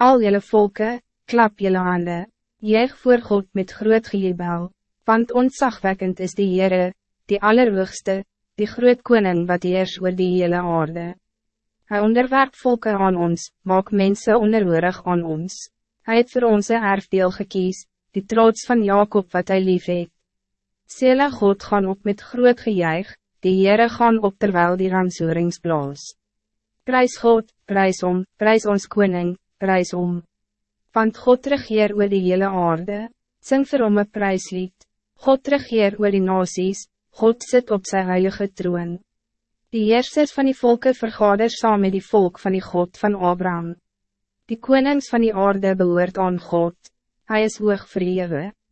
Al jelle volken, klap jelle handen, jeeg voor God met groot gejubel, want ontzagwekkend is die Heere, die Allerhoogste, die groot koning wat heers oor die hele aarde. Hij onderwerp volken aan ons, maak mensen onderhoorig aan ons. Hij het voor onze erfdeel gekies, die trots van Jacob wat hij lief het. Sela God gaan op met groot gejuich, die Heere gaan op terwijl die ramsoerings blaas. Prijs God, prijs om, prijs ons koning, prijs om. Want God regeer oor die hele aarde, sing vir hom een prijslied. God regeer oor die nasies, God zit op zijn heilige troon. Die heersers van die volken vergader saam met die volk van die God van Abraham. Die konings van die aarde behoort aan God, hij is hoog verhewe.